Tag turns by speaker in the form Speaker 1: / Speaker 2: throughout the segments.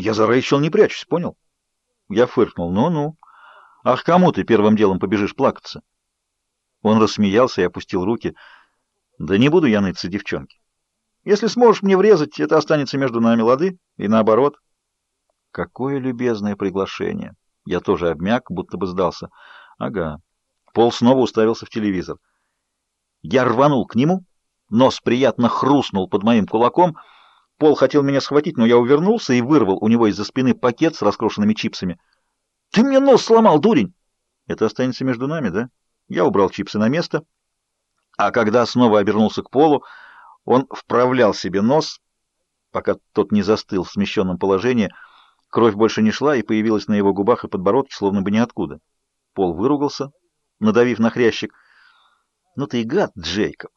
Speaker 1: Я за Рэйчел не прячусь, понял? Я фыркнул. Ну-ну. Ах, кому ты первым делом побежишь плакаться? Он рассмеялся и опустил руки. Да не буду я ныться, девчонки. Если сможешь мне врезать, это останется между нами, лады? И наоборот. Какое любезное приглашение. Я тоже обмяк, будто бы сдался. Ага. Пол снова уставился в телевизор. Я рванул к нему. Нос приятно хрустнул под моим кулаком. Пол хотел меня схватить, но я увернулся и вырвал у него из-за спины пакет с раскрошенными чипсами. «Ты мне нос сломал, дурень!» «Это останется между нами, да?» Я убрал чипсы на место, а когда снова обернулся к Полу, он вправлял себе нос, пока тот не застыл в смещенном положении. Кровь больше не шла и появилась на его губах и подбородке, словно бы ниоткуда. Пол выругался, надавив на хрящик. «Ну ты и гад, Джейкоб!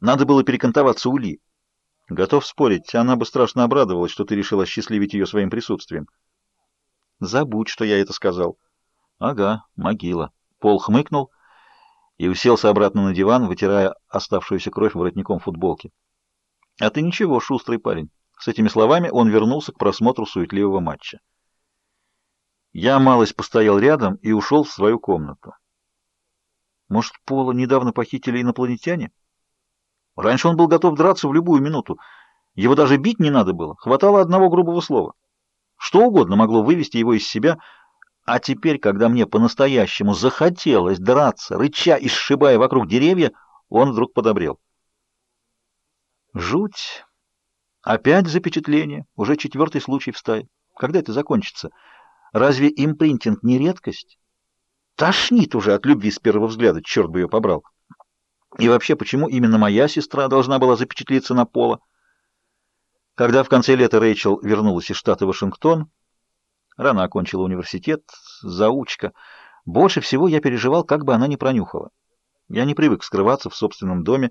Speaker 1: Надо было перекантоваться у Ли. Готов спорить, она бы страшно обрадовалась, что ты решил осчастливить ее своим присутствием». «Забудь, что я это сказал». «Ага, могила». Пол хмыкнул и уселся обратно на диван, вытирая оставшуюся кровь воротником футболки. «А ты ничего, шустрый парень». С этими словами он вернулся к просмотру суетливого матча. Я малость постоял рядом и ушел в свою комнату. Может, Пола недавно похитили инопланетяне? Раньше он был готов драться в любую минуту. Его даже бить не надо было, хватало одного грубого слова. Что угодно могло вывести его из себя, а теперь, когда мне по-настоящему захотелось драться, рыча и сшибая вокруг деревья, он вдруг подобрел. Жуть. Опять запечатление. Уже четвертый случай в стае. Когда это закончится? Разве импринтинг не редкость? Тошнит уже от любви с первого взгляда, черт бы ее побрал. И вообще, почему именно моя сестра должна была запечатлиться на пола? Когда в конце лета Рэйчел вернулась из штата Вашингтон, рано окончила университет, заучка, больше всего я переживал, как бы она не пронюхала. Я не привык скрываться в собственном доме,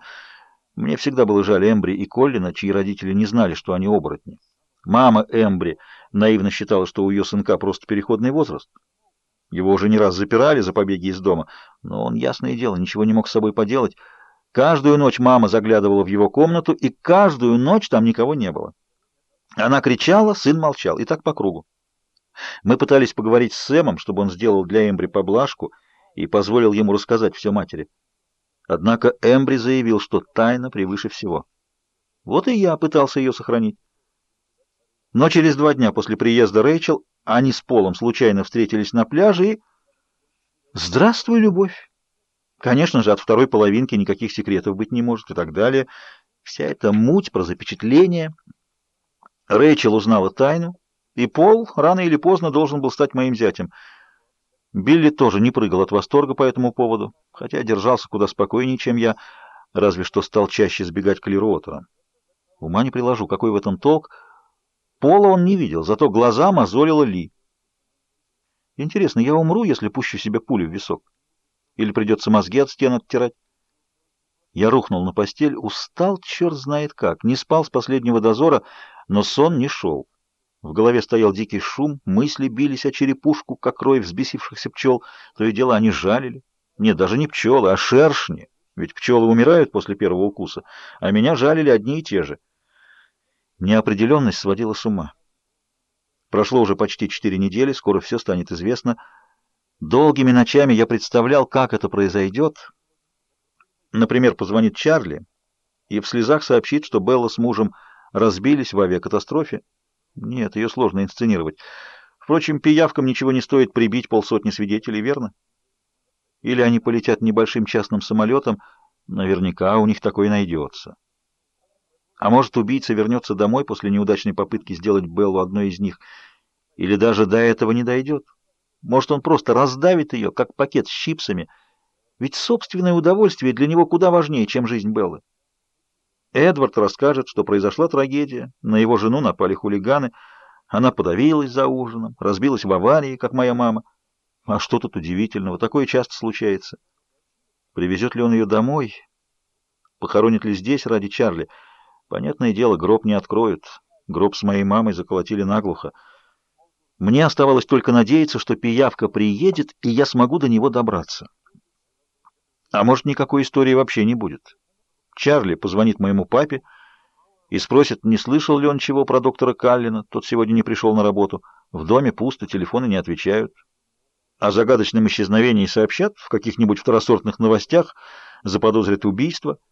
Speaker 1: мне всегда было жаль Эмбри и Коллина, чьи родители не знали, что они оборотни. Мама Эмбри наивно считала, что у ее сынка просто переходный возраст. Его уже не раз запирали за побеги из дома, но он, ясное дело, ничего не мог с собой поделать. Каждую ночь мама заглядывала в его комнату, и каждую ночь там никого не было. Она кричала, сын молчал, и так по кругу. Мы пытались поговорить с Сэмом, чтобы он сделал для Эмбри поблажку и позволил ему рассказать все матери. Однако Эмбри заявил, что тайна превыше всего. Вот и я пытался ее сохранить. Но через два дня после приезда Рэйчел они с Полом случайно встретились на пляже и... Здравствуй, любовь! Конечно же, от второй половинки никаких секретов быть не может и так далее. Вся эта муть про запечатление. Рэйчел узнала тайну, и Пол рано или поздно должен был стать моим зятем — Билли тоже не прыгал от восторга по этому поводу, хотя держался куда спокойнее, чем я, разве что стал чаще сбегать к Лируотерам. Ума не приложу, какой в этом толк. Пола он не видел, зато глаза мозолила Ли. Интересно, я умру, если пущу себе пулю в висок? Или придется мозги от стен оттирать? Я рухнул на постель, устал, черт знает как, не спал с последнего дозора, но сон не шел. В голове стоял дикий шум, мысли бились о черепушку, как рой взбесившихся пчел. То и дело они жалили. Нет, даже не пчелы, а шершни. Ведь пчелы умирают после первого укуса, а меня жалили одни и те же. Неопределенность сводила с ума. Прошло уже почти четыре недели, скоро все станет известно. Долгими ночами я представлял, как это произойдет. Например, позвонит Чарли и в слезах сообщит, что Белла с мужем разбились в авиакатастрофе, нет, ее сложно инсценировать. Впрочем, пиявкам ничего не стоит прибить полсотни свидетелей, верно? Или они полетят небольшим частным самолетом, наверняка у них такое найдется. А может, убийца вернется домой после неудачной попытки сделать Беллу одной из них, или даже до этого не дойдет. Может, он просто раздавит ее, как пакет с чипсами, ведь собственное удовольствие для него куда важнее, чем жизнь Беллы. Эдвард расскажет, что произошла трагедия, на его жену напали хулиганы, она подавилась за ужином, разбилась в аварии, как моя мама. А что тут удивительного, такое часто случается. Привезет ли он ее домой? Похоронит ли здесь ради Чарли? Понятное дело, гроб не откроют. Гроб с моей мамой заколотили наглухо. Мне оставалось только надеяться, что пиявка приедет, и я смогу до него добраться. А может, никакой истории вообще не будет. Чарли позвонит моему папе и спросят, не слышал ли он чего про доктора Каллина, тот сегодня не пришел на работу. В доме пусто, телефоны не отвечают. О загадочном исчезновении сообщат в каких-нибудь второсортных новостях, заподозрят убийство —